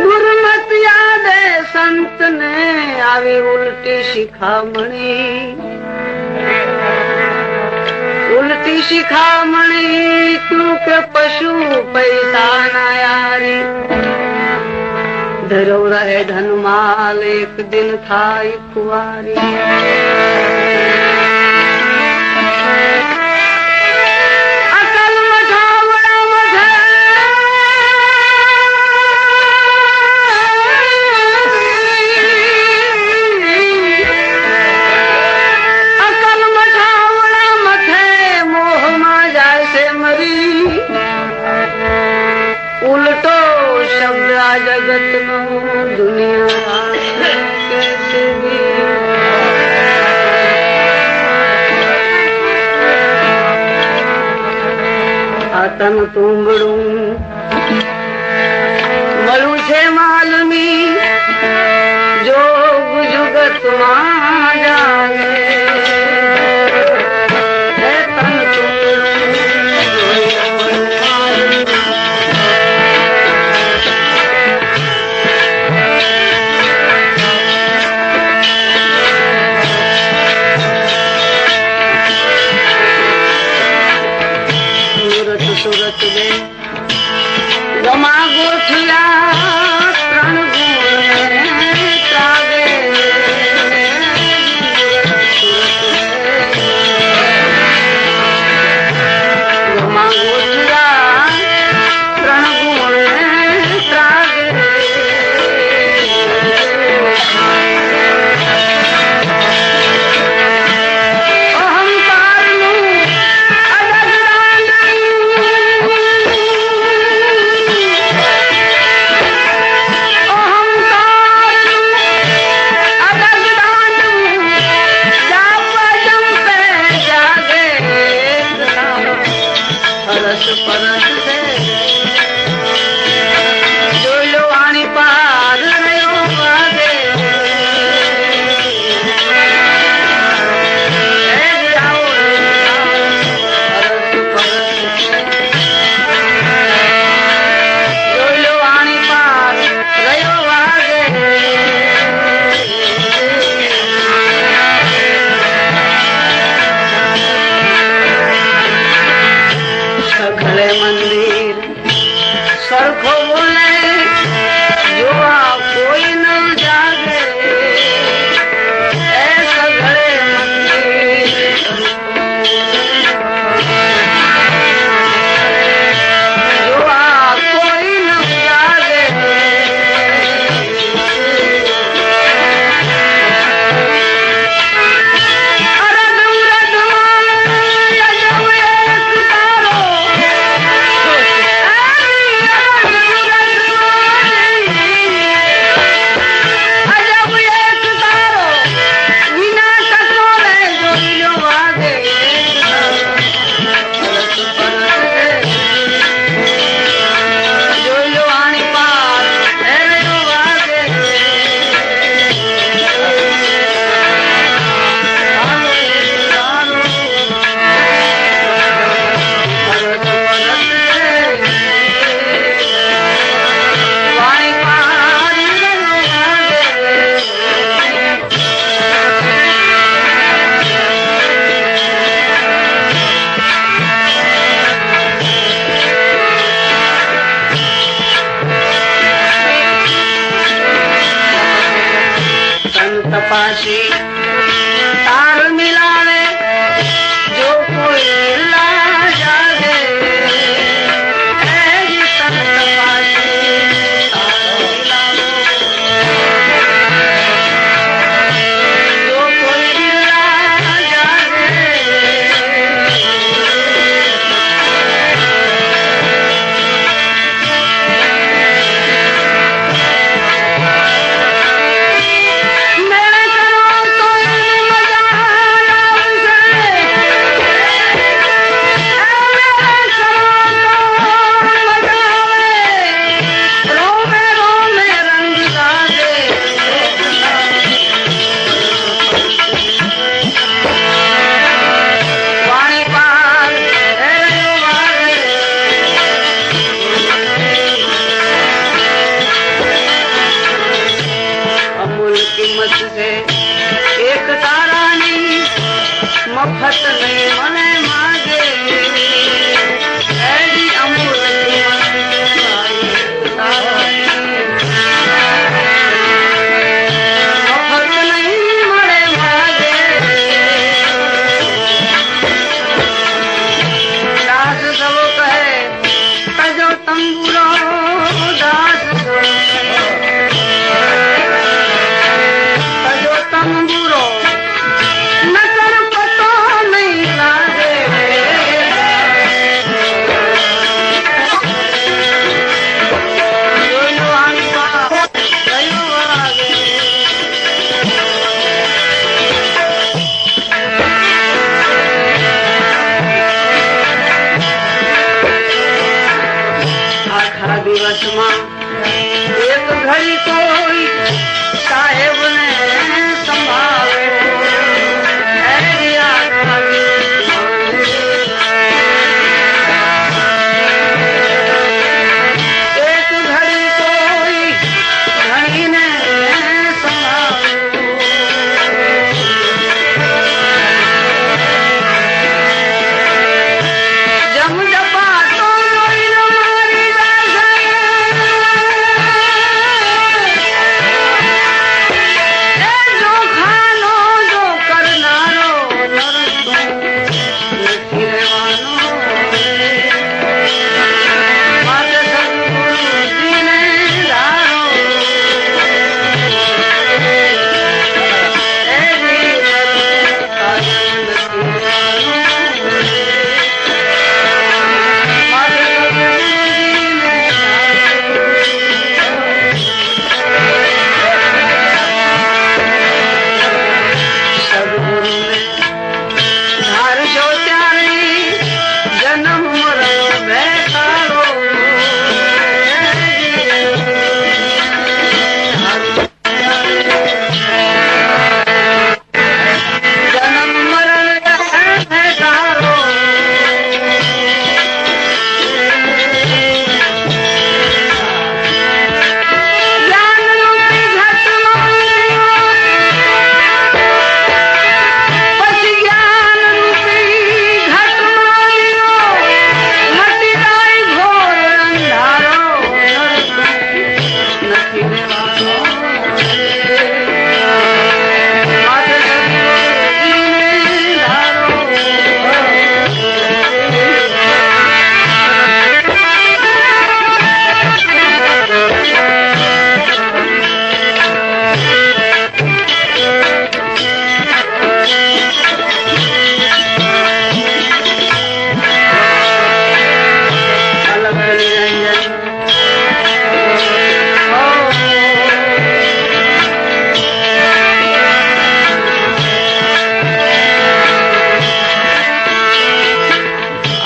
ગુરમત યાદે સંત ને આવી ઉલટી શિખામણી ઉલટી શિખામણી તું કે પશુ પૈસા ના યારી ધરો રહે ધનમાલ એક દિન થાય કુવારી दुनिया आतम तुमरू मरू मालमी जो today.